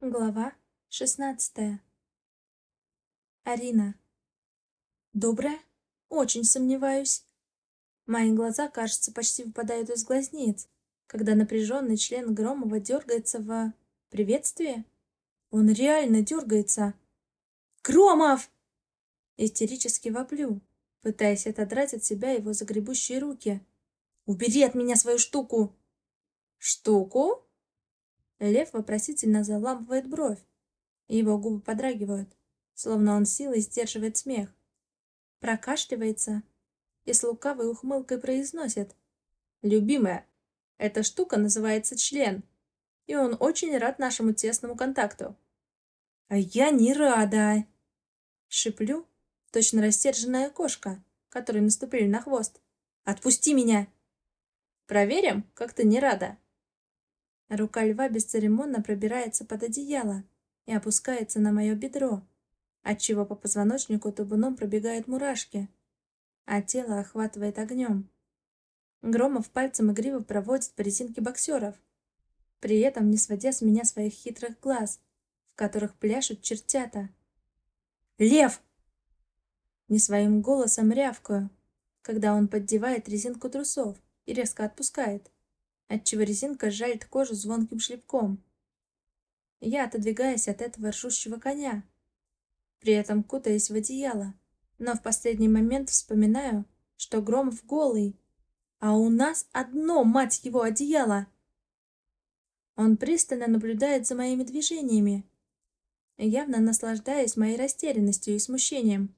Глава шестнадцатая. Арина. Добрая? Очень сомневаюсь. Мои глаза, кажется, почти выпадают из глазниц, когда напряженный член Громова дергается в... приветствие. Он реально дергается. «Громов!» Истерически воплю, пытаясь отодрать от себя его загребущие руки. «Убери от меня свою штуку!» «Штуку?» Лев вопросительно заламывает бровь. Его губы подрагивают, словно он силой сдерживает смех. Прокашливается и с лукавой ухмылкой произносит. «Любимая, эта штука называется член, и он очень рад нашему тесному контакту». «А я не рада!» Шиплю, точно растерженная кошка, которой наступили на хвост. «Отпусти меня!» «Проверим, как ты не рада», Рука льва бесцеремонно пробирается под одеяло и опускается на мое бедро, отчего по позвоночнику табуном пробегают мурашки, а тело охватывает огнем. Громов пальцем игриво проводит по резинке боксеров, при этом не сводя с меня своих хитрых глаз, в которых пляшут чертята. «Лев!» Не своим голосом рявкаю, когда он поддевает резинку трусов и резко отпускает отчего резинка жалит кожу звонким шлепком. Я отодвигаюсь от этого ржущего коня, при этом кутаясь в одеяло, но в последний момент вспоминаю, что Громов голый, а у нас одно, мать его, одеяло. Он пристально наблюдает за моими движениями, явно наслаждаясь моей растерянностью и смущением.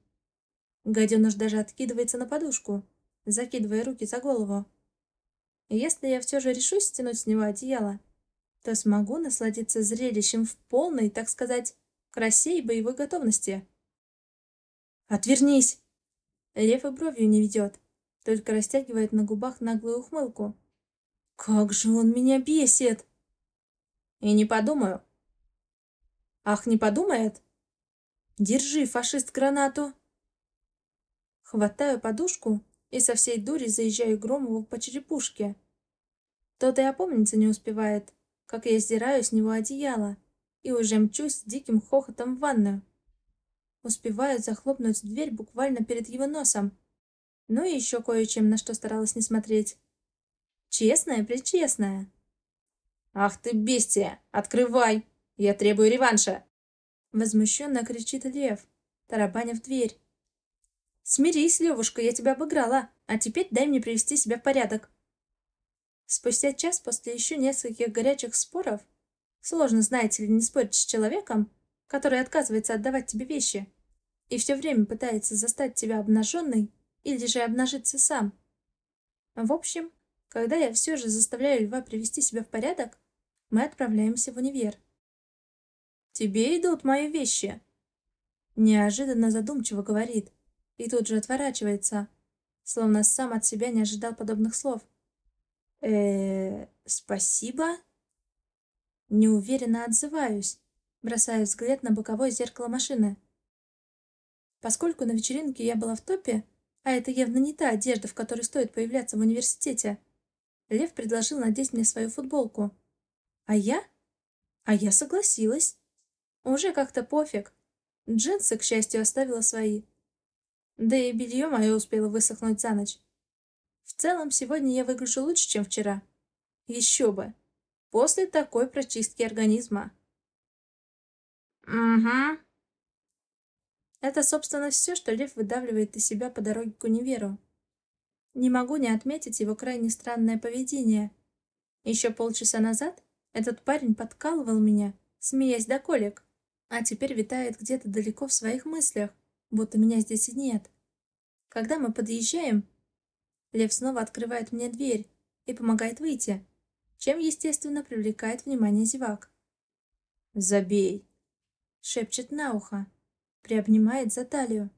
Гаденыш даже откидывается на подушку, закидывая руки за голову. Если я все же решусь стянуть с него одеяло, то смогу насладиться зрелищем в полной, так сказать, красе и боевой готовности. «Отвернись!» Лев и бровью не ведет, только растягивает на губах наглую ухмылку. «Как же он меня бесит!» «И не подумаю!» «Ах, не подумает?» «Держи, фашист, гранату!» Хватаю подушку и со всей дури заезжаю Громову по черепушке. Тот и опомниться не успевает, как я сдираю с него одеяло и уже мчусь диким хохотом в ванную. Успеваю захлопнуть дверь буквально перед его носом. Ну и еще кое-чем, на что старалась не смотреть. Честная-пречестная. «Ах ты бестия! Открывай! Я требую реванша!» Возмущенно кричит Лев, тарабаня в дверь. «Смирись, Левушка, я тебя обыграла, а теперь дай мне привести себя в порядок». Спустя час после еще нескольких горячих споров, сложно, знаете ли, не спорить с человеком, который отказывается отдавать тебе вещи и все время пытается застать тебя обнаженной или же обнажиться сам. В общем, когда я все же заставляю льва привести себя в порядок, мы отправляемся в универ. «Тебе идут мои вещи», — неожиданно задумчиво говорит и тут же отворачивается, словно сам от себя не ожидал подобных слов. Э спасибо?» Неуверенно отзываюсь, бросая взгляд на боковое зеркало машины. Поскольку на вечеринке я была в топе, а это явно не та одежда, в которой стоит появляться в университете, Лев предложил надеть мне свою футболку. А я? А я согласилась. Уже как-то пофиг. Джинсы, к счастью, оставила свои. Да и белье мое успело высохнуть за ночь. В целом, сегодня я выгляжу лучше, чем вчера. Еще бы. После такой прочистки организма. Угу. Это, собственно, все, что Лев выдавливает из себя по дороге к универу. Не могу не отметить его крайне странное поведение. Еще полчаса назад этот парень подкалывал меня, смеясь до колик, а теперь витает где-то далеко в своих мыслях, будто меня здесь и нет. Когда мы подъезжаем, Лев снова открывает мне дверь и помогает выйти, чем, естественно, привлекает внимание зевак. «Забей!» — шепчет на ухо, приобнимает за талию.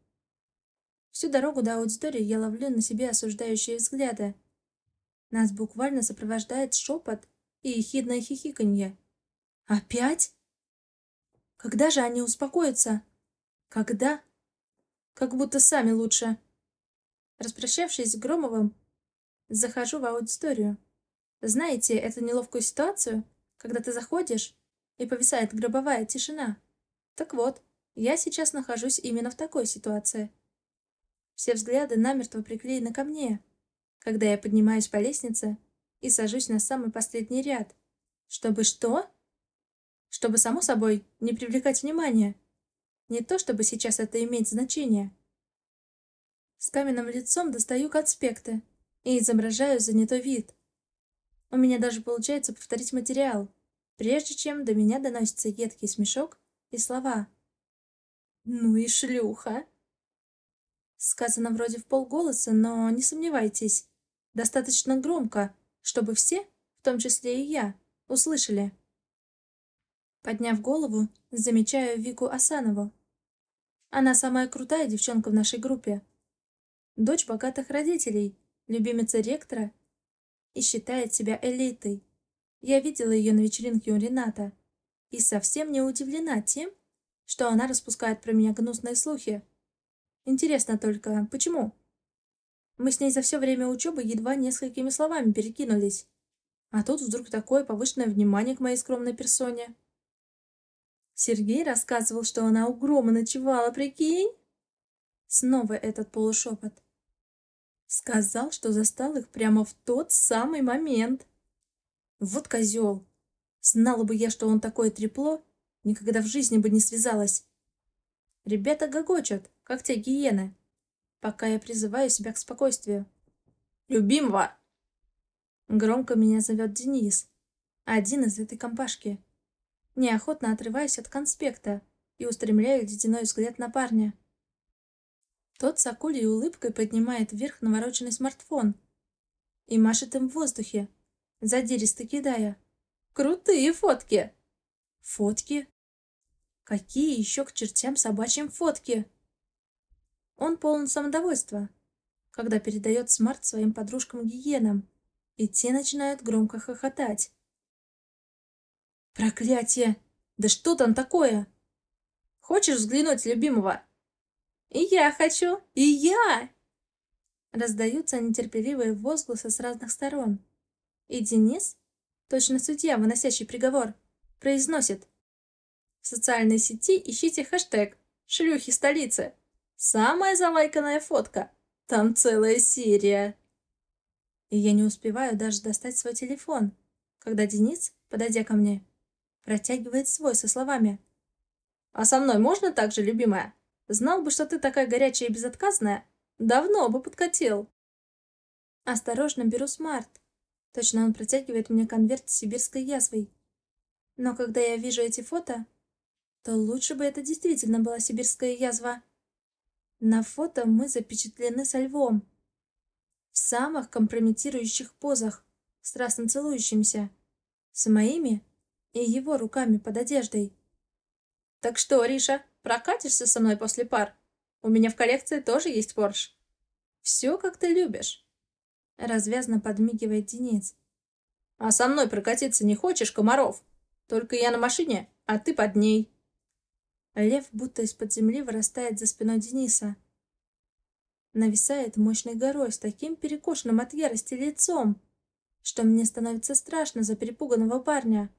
Всю дорогу до аудитории я ловлю на себе осуждающие взгляды. Нас буквально сопровождает шепот и ехидное хихиканье. «Опять?» Когда же они успокоятся? Когда? Как будто сами лучше. Распрощавшись с Громовым, захожу в аудиторию. Знаете эту неловкую ситуацию, когда ты заходишь, и повисает гробовая тишина. Так вот, я сейчас нахожусь именно в такой ситуации. Все взгляды намертво приклеены ко мне, когда я поднимаюсь по лестнице и сажусь на самый последний ряд. Чтобы что? Чтобы, само собой, не привлекать внимания. Не то, чтобы сейчас это имеет значение. С каменным лицом достаю конспекты и изображаю занятой вид. У меня даже получается повторить материал, прежде чем до меня доносится едкий смешок и слова. «Ну и шлюха!» Сказано вроде в полголоса, но не сомневайтесь, достаточно громко, чтобы все, в том числе и я, услышали. Подняв голову, замечаю Вику Асанову. Она самая крутая девчонка в нашей группе. Дочь богатых родителей, любимица ректора и считает себя элитой. Я видела ее на вечеринке у Рената и совсем не удивлена тем, что она распускает про меня гнусные слухи. Интересно только, почему? Мы с ней за все время учебы едва несколькими словами перекинулись. А тут вдруг такое повышенное внимание к моей скромной персоне. Сергей рассказывал, что она у Грома ночевала, прикинь? Снова этот полушепот. Сказал, что застал их прямо в тот самый момент. Вот козел. Знала бы я, что он такое трепло, никогда в жизни бы не связалась. Ребята гогочат, как те гиены, пока я призываю себя к спокойствию. «Любимого!» Громко меня зовет Денис, один из этой компашки. Неохотно отрываюсь от конспекта и устремляю ледяной взгляд на парня. Тот с акулей улыбкой поднимает вверх навороченный смартфон и машет им в воздухе, задиристо кидая. «Крутые фотки!» «Фотки? Какие еще к чертям собачьим фотки?» Он полон самодовольства, когда передает смарт своим подружкам-гиенам, и те начинают громко хохотать. «Проклятие! Да что там такое?» «Хочешь взглянуть, любимого?» «И я хочу! И я!» Раздаются нетерпеливые возгласы с разных сторон. И Денис, точно судья, выносящий приговор, произносит. В социальной сети ищите хэштег «Шлюхи столицы». Самая залайканная фотка. Там целая серия. И я не успеваю даже достать свой телефон, когда Денис, подойдя ко мне, протягивает свой со словами. «А со мной можно так же, любимая?» Знал бы, что ты такая горячая и безотказная, давно бы подкатил. Осторожно беру смарт. Точно он протягивает мне конверт с сибирской язвой. Но когда я вижу эти фото, то лучше бы это действительно была сибирская язва. На фото мы запечатлены со львом. В самых компрометирующих позах, страстно целующимся. С моими и его руками под одеждой. «Так что, Риша, Прокатишься со мной после пар? У меня в коллекции тоже есть Порш. Все, как ты любишь. Развязно подмигивает Денис. А со мной прокатиться не хочешь, Комаров? Только я на машине, а ты под ней. Лев будто из-под земли вырастает за спиной Дениса. Нависает мощной горой с таким перекошенным от ярости лицом, что мне становится страшно за перепуганного парня.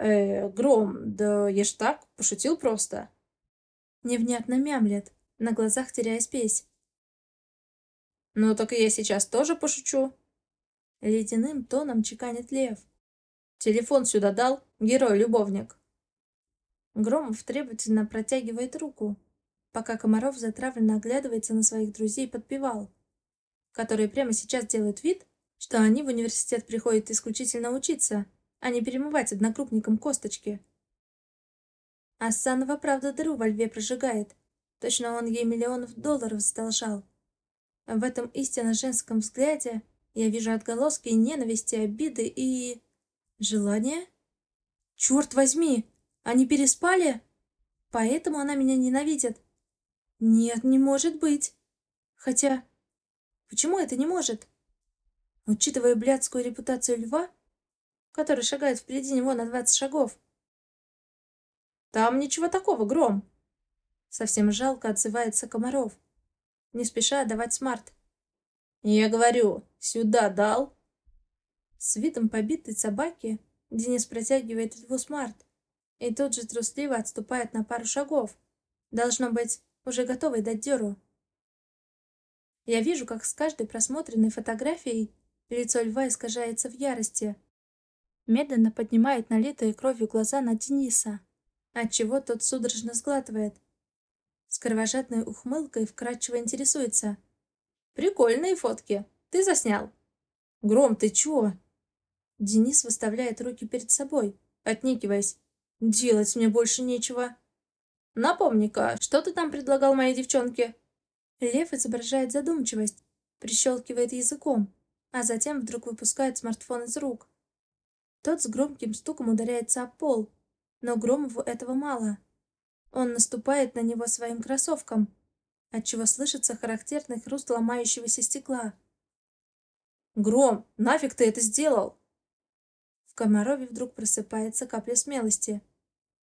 Э, Гром, да я ж так, пошутил просто. Невнятно мямлет, на глазах теряя спесь. Ну так и я сейчас тоже пошучу. Ледяным тоном чеканит Лев. Телефон сюда дал, герой-любовник. Громов требовательно протягивает руку, пока Комаров затравленно оглядывается на своих друзей подпевал, которые прямо сейчас делают вид, что они в университет приходят исключительно учиться, а не перемывать однокрупникам косточки. Асанова, правда, дыру во льве прожигает. Точно он ей миллионов долларов задолжал. В этом истинно женском взгляде я вижу отголоски ненависти, обиды и... желания. Черт возьми, они переспали? Поэтому она меня ненавидит? Нет, не может быть. Хотя, почему это не может? Учитывая блядскую репутацию льва, который шагает впереди него на двадцать шагов. «Там ничего такого, Гром!» Совсем жалко отзывается Комаров, не спеша отдавать смарт. «Я говорю, сюда дал!» С видом побитой собаки Денис протягивает Льву смарт и тут же трусливо отступает на пару шагов. Должно быть, уже готовый дать дёру. Я вижу, как с каждой просмотренной фотографией лицо Льва искажается в ярости. Медленно поднимает налитые кровью глаза на Дениса, отчего тот судорожно сглатывает. С кровожадной ухмылкой вкрадчиво интересуется. «Прикольные фотки. Ты заснял?» «Гром, ты чё?» Денис выставляет руки перед собой, отникиваясь. «Делать мне больше нечего». «Напомни-ка, что ты там предлагал моей девчонке?» Лев изображает задумчивость, прищелкивает языком, а затем вдруг выпускает смартфон из рук. Тот с громким стуком ударяется о пол, но Громову этого мало. Он наступает на него своим кроссовком, отчего слышится характерный хруст ломающегося стекла. «Гром, нафиг ты это сделал?» В Комарове вдруг просыпается капля смелости.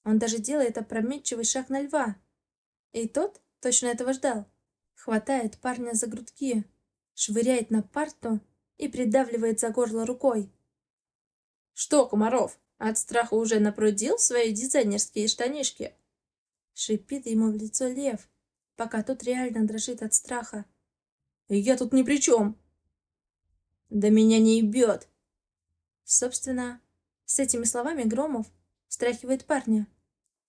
Он даже делает опрометчивый шаг на льва. И тот точно этого ждал хватает парня за грудки, швыряет на парту и придавливает за горло рукой. «Что, Комаров, от страха уже напрудил свои дизайнерские штанишки?» Шипит ему в лицо лев, пока тот реально дрожит от страха. «Я тут ни при чем!» «Да меня не ебет!» Собственно, с этими словами Громов встряхивает парня,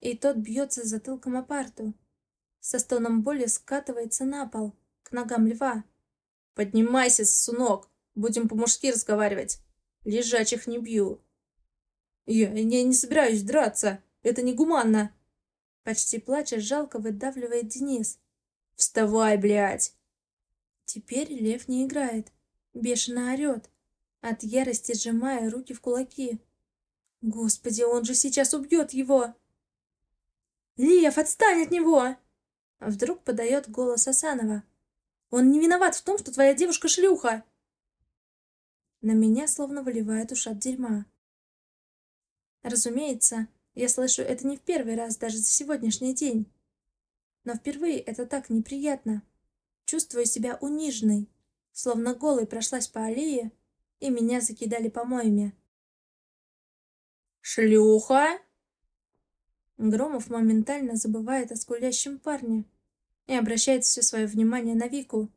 и тот бьется затылком о парту, со стоном боли скатывается на пол, к ногам льва. «Поднимайся, сунок! Будем по-мужски разговаривать. Лежачих не бью». «Я, я не собираюсь драться. Это негуманно!» Почти плача, жалко выдавливает Денис. «Вставай, блядь!» Теперь лев не играет. Бешено орет, от ярости сжимая руки в кулаки. «Господи, он же сейчас убьет его!» «Лев, отстань от него!» Вдруг подает голос Асанова. «Он не виноват в том, что твоя девушка шлюха!» На меня словно выливает ушат дерьма. Разумеется, я слышу это не в первый раз даже за сегодняшний день. Но впервые это так неприятно. Чувствую себя униженной, словно голой прошлась по аллее, и меня закидали помоями. «Шлюха!» Громов моментально забывает о скулящем парне и обращает все свое внимание на Вику.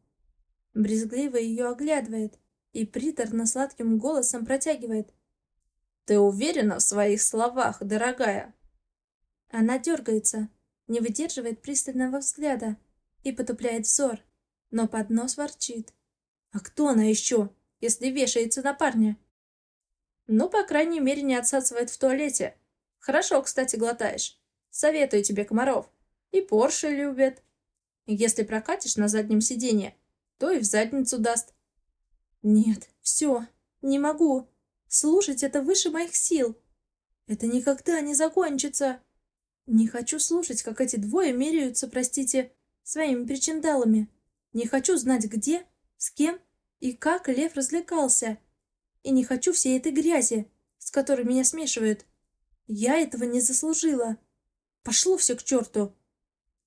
Брезгливо ее оглядывает и приторно-сладким голосом протягивает. «Ты уверена в своих словах, дорогая?» Она дергается, не выдерживает пристального взгляда и потупляет взор, но под нос ворчит. «А кто она еще, если вешается на парня?» «Ну, по крайней мере, не отсасывает в туалете», Хорошо, кстати, глотаешь. Советую тебе, Комаров. И Порше любят. Если прокатишь на заднем сиденье, то и в задницу даст. Нет, все, не могу. Слушать это выше моих сил. Это никогда не закончится. Не хочу слушать, как эти двое меряются, простите, своими причиндалами. Не хочу знать, где, с кем и как Лев развлекался. И не хочу всей этой грязи, с которой меня смешивают. Я этого не заслужила. Пошло все к черту.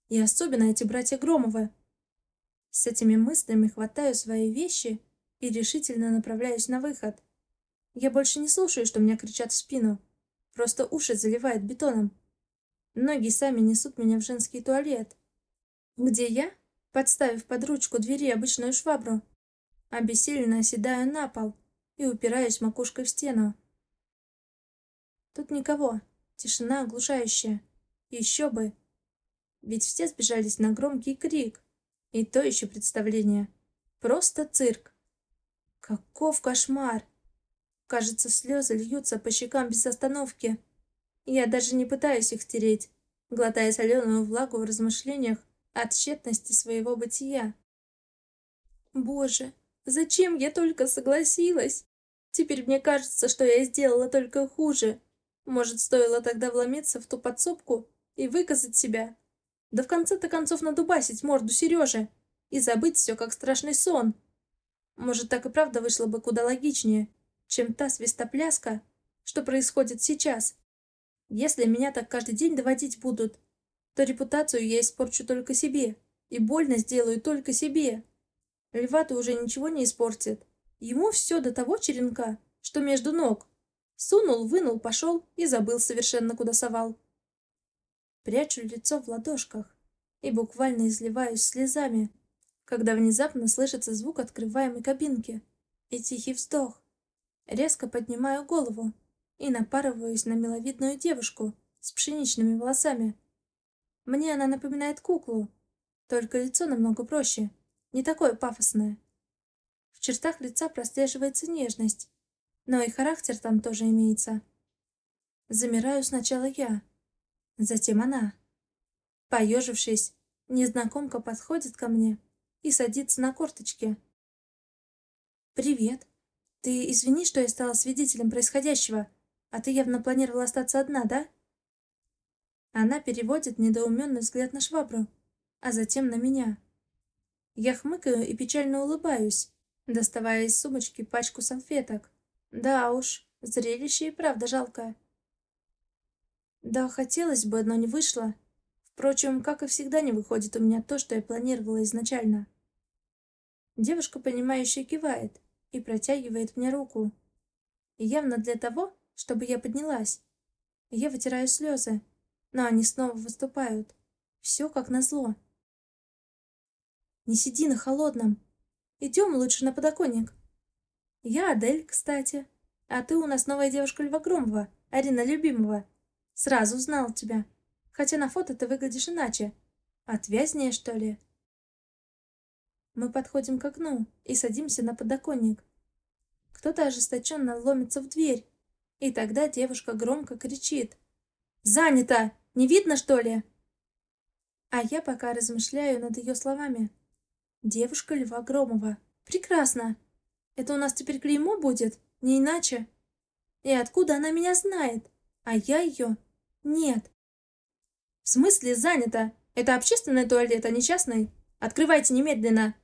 И особенно эти братья Громовы. С этими мыслями хватаю свои вещи и решительно направляюсь на выход. Я больше не слушаю, что меня кричат в спину. Просто уши заливает бетоном. Ноги сами несут меня в женский туалет, где я, подставив под ручку двери обычную швабру, обессиленно оседаю на пол и упираюсь макушкой в стену. Тут никого. Тишина оглушающая. Еще бы. Ведь все сбежались на громкий крик. И то еще представление. Просто цирк. Каков кошмар! Кажется, слезы льются по щекам без остановки. Я даже не пытаюсь их стереть, глотая соленую влагу в размышлениях о тщетности своего бытия. Боже, зачем я только согласилась? Теперь мне кажется, что я сделала только хуже. Может, стоило тогда вломиться в ту подсобку и выказать себя? Да в конце-то концов надубасить морду Сереже и забыть все, как страшный сон. Может, так и правда вышло бы куда логичнее, чем та свистопляска, что происходит сейчас. Если меня так каждый день доводить будут, то репутацию я испорчу только себе, и больно сделаю только себе. Льва-то уже ничего не испортит. Ему все до того черенка, что между ног. Сунул, вынул, пошел и забыл совершенно, куда совал. Прячу лицо в ладошках и буквально изливаюсь слезами, когда внезапно слышится звук открываемой кабинки и тихий вздох. Резко поднимаю голову и напарываюсь на миловидную девушку с пшеничными волосами. Мне она напоминает куклу, только лицо намного проще, не такое пафосное. В чертах лица прослеживается нежность, но и характер там тоже имеется. Замираю сначала я, затем она. Поежившись, незнакомка подходит ко мне и садится на корточки. «Привет. Ты извини, что я стала свидетелем происходящего, а ты явно планировала остаться одна, да?» Она переводит недоуменный взгляд на швабру, а затем на меня. Я хмыкаю и печально улыбаюсь, доставая из сумочки пачку салфеток. Да уж, зрелище и правда жалкое. Да, хотелось бы, но не вышло. Впрочем, как и всегда, не выходит у меня то, что я планировала изначально. Девушка, понимающая, кивает и протягивает мне руку. Явно для того, чтобы я поднялась. Я вытираю слезы, но они снова выступают. Все как назло. Не сиди на холодном. Идем лучше на подоконник. Я Адель, кстати. А ты у нас новая девушка Льва Громова, Арина Любимова. Сразу узнал тебя. Хотя на фото ты выглядишь иначе. Отвязнее, что ли? Мы подходим к окну и садимся на подоконник. Кто-то ожесточенно ломится в дверь. И тогда девушка громко кричит. «Занято! Не видно, что ли?» А я пока размышляю над ее словами. Девушка Льва Громова. Прекрасно. Это у нас теперь клеймо будет? Не иначе. И откуда она меня знает? А я ее? Нет. В смысле занято? Это общественный туалет, а не частный? Открывайте немедленно.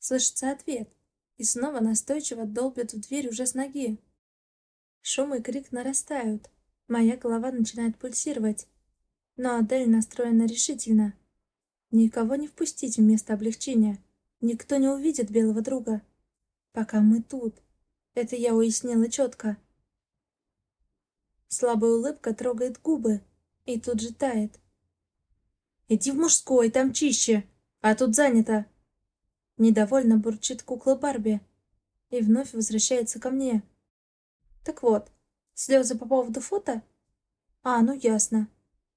Слышится ответ. И снова настойчиво долбят в дверь уже с ноги. Шум и крик нарастают. Моя голова начинает пульсировать. Но Адель настроена решительно. Никого не впустить вместо облегчения. Никто не увидит белого друга. Пока мы тут. Это я уяснила четко. Слабая улыбка трогает губы и тут же тает. «Иди в мужской, там чище, а тут занято!» Недовольно бурчит кукла Барби и вновь возвращается ко мне. Так вот, слезы по поводу фото? А, ну ясно.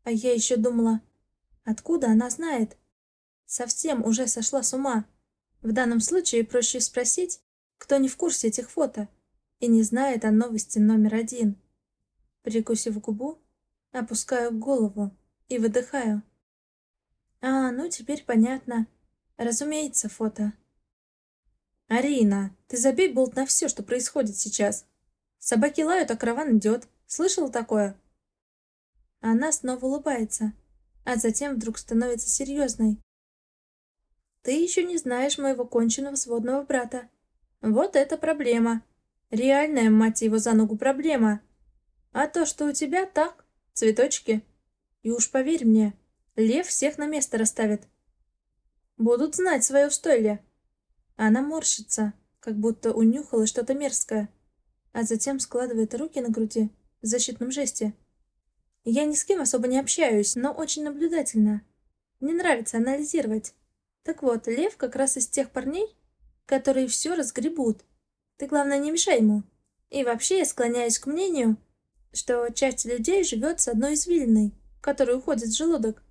А я еще думала, откуда она знает? Совсем уже сошла с ума. В данном случае проще спросить, кто не в курсе этих фото и не знает о новости номер один. Прикусив губу, опускаю голову и выдыхаю. А, ну теперь понятно. Разумеется, фото. «Арина, ты забей болт на все, что происходит сейчас. Собаки лают, а караван идет. Слышала такое?» Она снова улыбается, а затем вдруг становится серьезной. Ты еще не знаешь моего конченого сводного брата. Вот это проблема. Реальная, мать его, за ногу проблема. А то, что у тебя так, цветочки. И уж поверь мне, лев всех на место расставит. Будут знать свое стойле. Она морщится, как будто унюхала что-то мерзкое, а затем складывает руки на груди в защитном жесте. Я ни с кем особо не общаюсь, но очень наблюдательно. Мне нравится анализировать. Так вот, Лев как раз из тех парней, которые все разгребут. Ты, главное, не мешай ему. И вообще я склоняюсь к мнению, что часть людей живет с одной извилиной, которая уходит в желудок.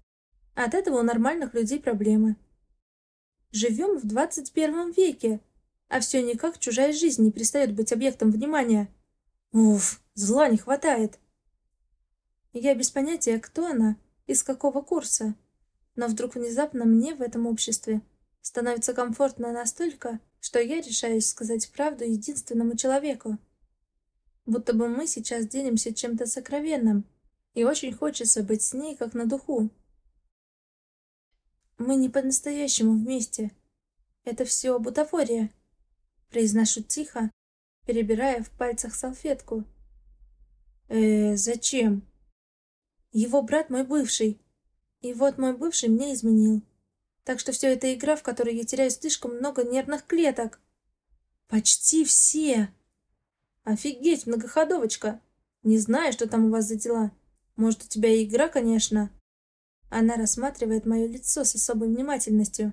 От этого у нормальных людей проблемы. Живем в 21 веке, а все никак чужая жизнь не перестает быть объектом внимания. Уф, зла не хватает. Я без понятия, кто она, из какого курса. Но вдруг внезапно мне в этом обществе становится комфортно настолько, что я решаюсь сказать правду единственному человеку. Будто бы мы сейчас делимся чем-то сокровенным, и очень хочется быть с ней как на духу. Мы не по-настоящему вместе. Это все бутафория. Произношу тихо, перебирая в пальцах салфетку. Э, зачем? Его брат мой бывший, и вот мой бывший мне изменил. Так что все это игра, в которой я теряю слишком много нервных клеток. Почти все. Офигеть, многоходовочка. Не знаю, что там у вас за дела. Может, у тебя и игра, конечно. Она рассматривает мое лицо с особой внимательностью.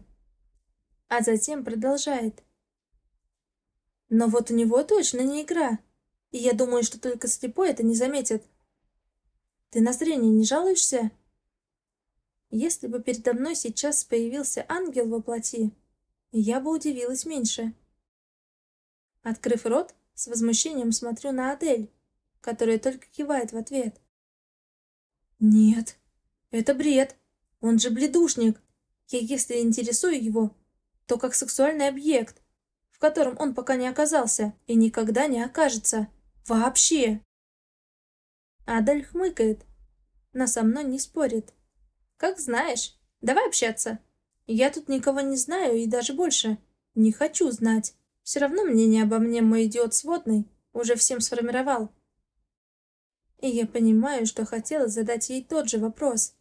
А затем продолжает. Но вот у него точно не игра. И я думаю, что только слепой это не заметит. Ты на зрение не жалуешься? Если бы передо мной сейчас появился ангел во плоти, я бы удивилась меньше. Открыв рот, с возмущением смотрю на Адель, которая только кивает в ответ. Нет, это бред. Он же бледушник. Я если интересую его, то как сексуальный объект, в котором он пока не оказался и никогда не окажется. Вообще. Адель хмыкает, но со мной не спорит. Как знаешь. Давай общаться. Я тут никого не знаю и даже больше. Не хочу знать. Все равно мнение обо мне мой идиот сводный уже всем сформировал. И я понимаю, что хотела задать ей тот же вопрос.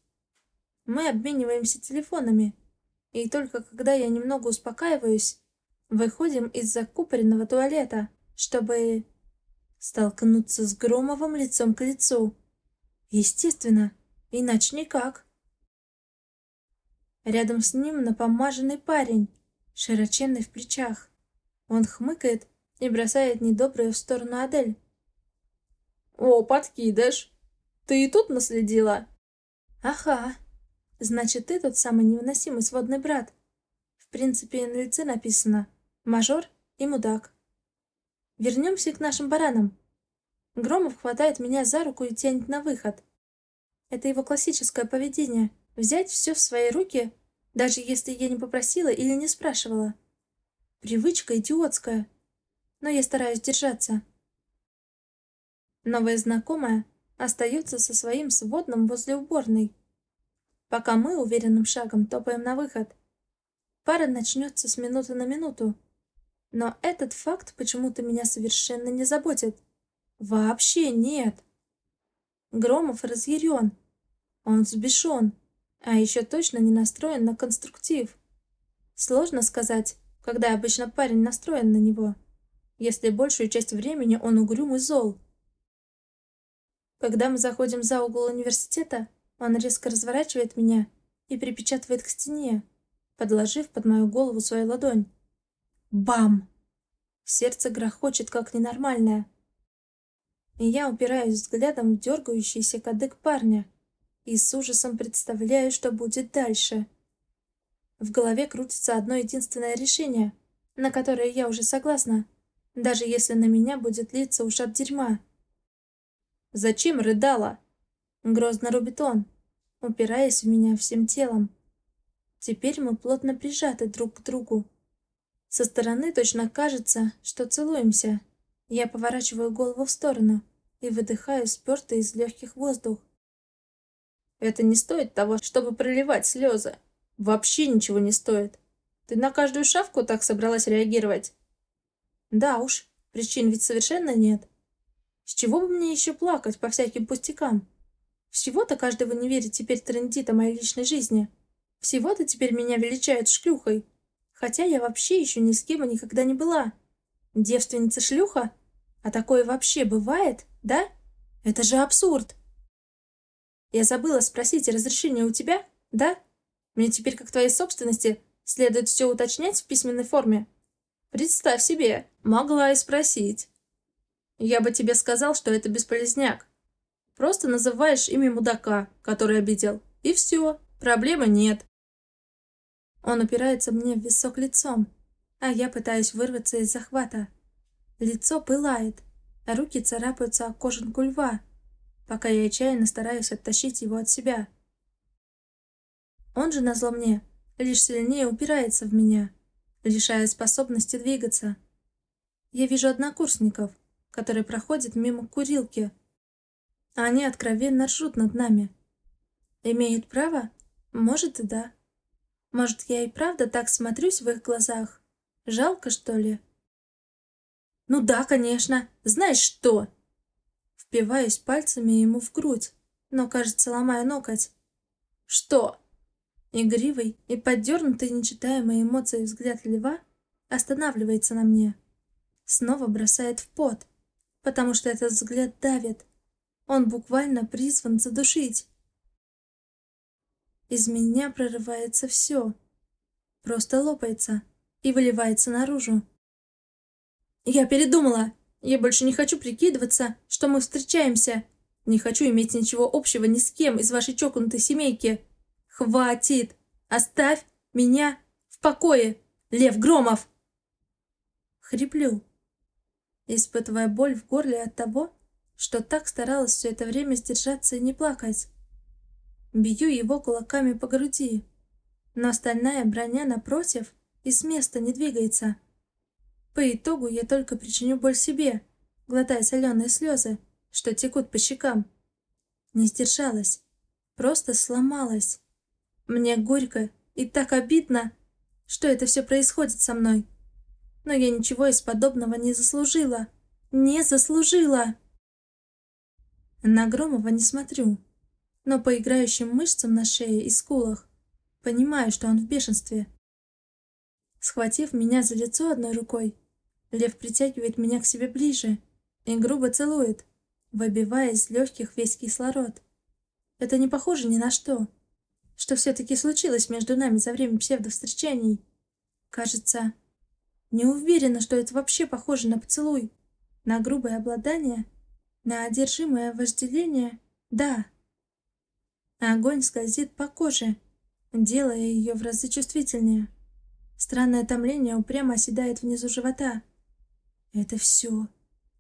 Мы обмениваемся телефонами. И только когда я немного успокаиваюсь, выходим из закупоренного туалета, чтобы столкнуться с Громовым лицом к лицу. Естественно, иначе никак. Рядом с ним напомаженный парень, широченный в плечах. Он хмыкает и бросает недоброе в сторону Адель. «О, подкидыш! Ты и тут наследила?» «Ага. Значит, ты тот самый невыносимый сводный брат. В принципе, на лице написано «мажор» и «мудак». Вернемся к нашим баранам. Громов хватает меня за руку и тянет на выход. Это его классическое поведение — взять все в свои руки даже если я не попросила или не спрашивала. Привычка идиотская, но я стараюсь держаться. Новая знакомая остается со своим сводным возле уборной, пока мы уверенным шагом топаем на выход. Пара начнется с минуты на минуту, но этот факт почему-то меня совершенно не заботит. Вообще нет. Громов разъярен. Он взбешен. А еще точно не настроен на конструктив. Сложно сказать, когда обычно парень настроен на него, если большую часть времени он угрюм и зол. Когда мы заходим за угол университета, он резко разворачивает меня и припечатывает к стене, подложив под мою голову свою ладонь. Бам! Сердце грохочет, как ненормальное. И я упираюсь взглядом в дергающийся кадык парня, и с ужасом представляю, что будет дальше. В голове крутится одно единственное решение, на которое я уже согласна, даже если на меня будет литься уж от дерьма. «Зачем рыдала?» Грозно рубит он, упираясь в меня всем телом. Теперь мы плотно прижаты друг к другу. Со стороны точно кажется, что целуемся. Я поворачиваю голову в сторону и выдыхаю спертый из легких воздух. Это не стоит того, чтобы проливать слезы. Вообще ничего не стоит. Ты на каждую шавку так собралась реагировать? Да уж, причин ведь совершенно нет. С чего бы мне еще плакать по всяким пустякам? Всего-то каждый в универе теперь трендит о моей личной жизни. Всего-то теперь меня величают шлюхой. Хотя я вообще еще ни с кем и никогда не была. Девственница-шлюха? А такое вообще бывает, да? Это же абсурд. Я забыла спросить разрешение у тебя, да? Мне теперь, как твоей собственности, следует все уточнять в письменной форме. Представь себе, могла и спросить. Я бы тебе сказал, что это бесполезняк. Просто называешь имя мудака, который обидел. И все, проблемы нет. Он упирается мне в висок лицом, а я пытаюсь вырваться из захвата. Лицо пылает, а руки царапаются о кожанку льва, пока я отчаянно стараюсь оттащить его от себя. Он же, назло мне, лишь сильнее упирается в меня, лишая способности двигаться. Я вижу однокурсников, которые проходят мимо курилки. А Они откровенно ржут над нами. Имеют право? Может и да. Может, я и правда так смотрюсь в их глазах? Жалко, что ли? Ну да, конечно. Знаешь что? Впиваюсь пальцами ему в грудь, но, кажется, ломая ноготь. «Что?» Игривый и поддернутый нечитаемой эмоцией взгляд льва останавливается на мне. Снова бросает в пот, потому что этот взгляд давит, Он буквально призван задушить. Из меня прорывается все. Просто лопается и выливается наружу. Я передумала. Я больше не хочу прикидываться, что мы встречаемся. Не хочу иметь ничего общего ни с кем из вашей чокнутой семейки. Хватит! Оставь меня в покое, Лев Громов!» Хриплю, испытывая боль в горле от того, что так старалась все это время сдержаться и не плакать. Бью его кулаками по груди, но остальная броня напротив и с места не двигается. По итогу я только причиню боль себе, глотая соленые слезы, что текут по щекам. Не сдержалась, просто сломалась. Мне горько и так обидно, что это все происходит со мной. Но я ничего из подобного не заслужила. Не заслужила! На Громова не смотрю, но по играющим мышцам на шее и скулах понимаю, что он в бешенстве. Схватив меня за лицо одной рукой, Лев притягивает меня к себе ближе и грубо целует, выбивая из легких весь кислород. Это не похоже ни на что. Что все-таки случилось между нами за время псевдовстречаний? Кажется, не уверена, что это вообще похоже на поцелуй. На грубое обладание, на одержимое вожделение, да. Огонь скользит по коже, делая ее в разы чувствительнее. Странное томление упрямо оседает внизу живота. Это все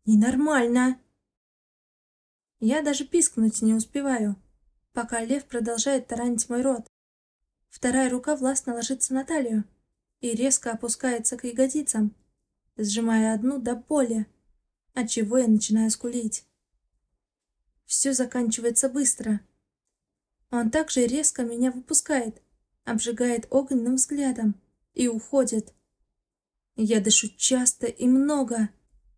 ненормально. Я даже пискнуть не успеваю, пока лев продолжает таранить мой рот. Вторая рука властно ложится на талию и резко опускается к ягодицам, сжимая одну до боли, отчего я начинаю скулить. Все заканчивается быстро. Он также резко меня выпускает, обжигает огненным взглядом и уходит. Я дышу часто и много,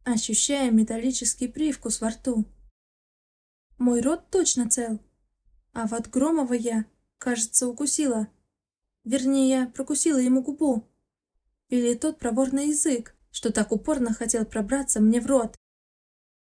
ощущая металлический привкус во рту. Мой рот точно цел, а вот Громова я, кажется, укусила. Вернее, прокусила ему губу. Или тот проворный язык, что так упорно хотел пробраться мне в рот.